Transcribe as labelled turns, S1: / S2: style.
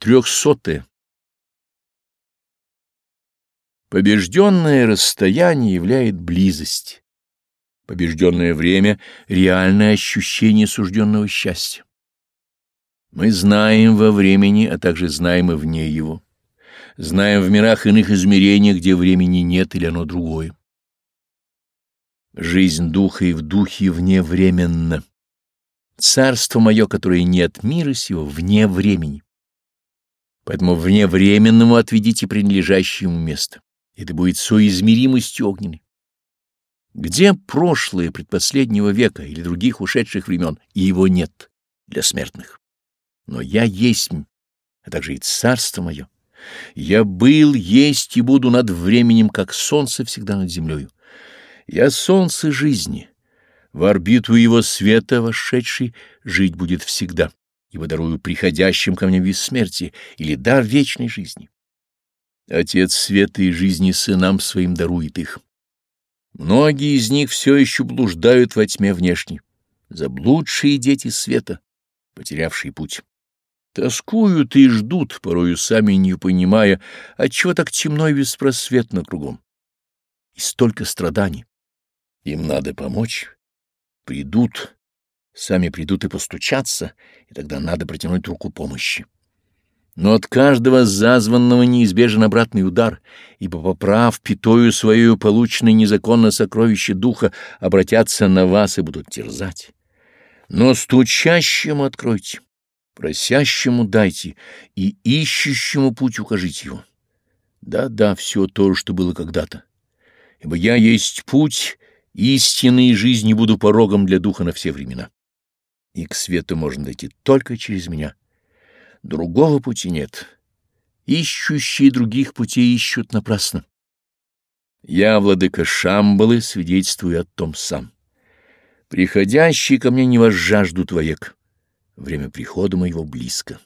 S1: Трехсотое. Побежденное расстояние являет близость. Побежденное время — реальное ощущение сужденного счастья. Мы знаем во времени, а также знаем и вне его. Знаем в мирах иных измерений, где времени нет или оно другое. Жизнь духа и в духе вневременна. Царство мое, которое не от мира сего, вне времени. Поэтому вневременному отведите принадлежащее ему место. Это будет соизмеримостью огненной. Где прошлое предпоследнего века или других ушедших времен, и его нет для смертных. Но я есть, а также и царство мое. Я был, есть и буду над временем, как солнце всегда над землею. Я солнце жизни. В орбиту его света вошедший жить будет всегда ибо дарую приходящим ко мне бессмертие или дар вечной жизни. Отец света и жизни сынам своим дарует их. Многие из них все еще блуждают во тьме внешней, заблудшие дети света, потерявшие путь. Тоскуют и ждут, порою сами не понимая, отчего так темно и беспросветно кругом. И столько страданий. Им надо помочь. Придут, Сами придут и постучаться, и тогда надо протянуть руку помощи. Но от каждого зазванного неизбежен обратный удар, ибо, поправ питою свою полученное незаконно сокровище духа, обратятся на вас и будут терзать. Но стучащему откройте, просящему дайте и ищущему путь укажите его. Да-да, все то, что было когда-то. Ибо я есть путь истинной жизни, буду порогом для духа на все времена и к свету можно дойти только через меня. Другого пути нет. Ищущие других путей ищут напрасно. Я, владыка Шамбалы, свидетельствую о том сам. Приходящие ко мне не возжаждут вовек. Время прихода моего близко.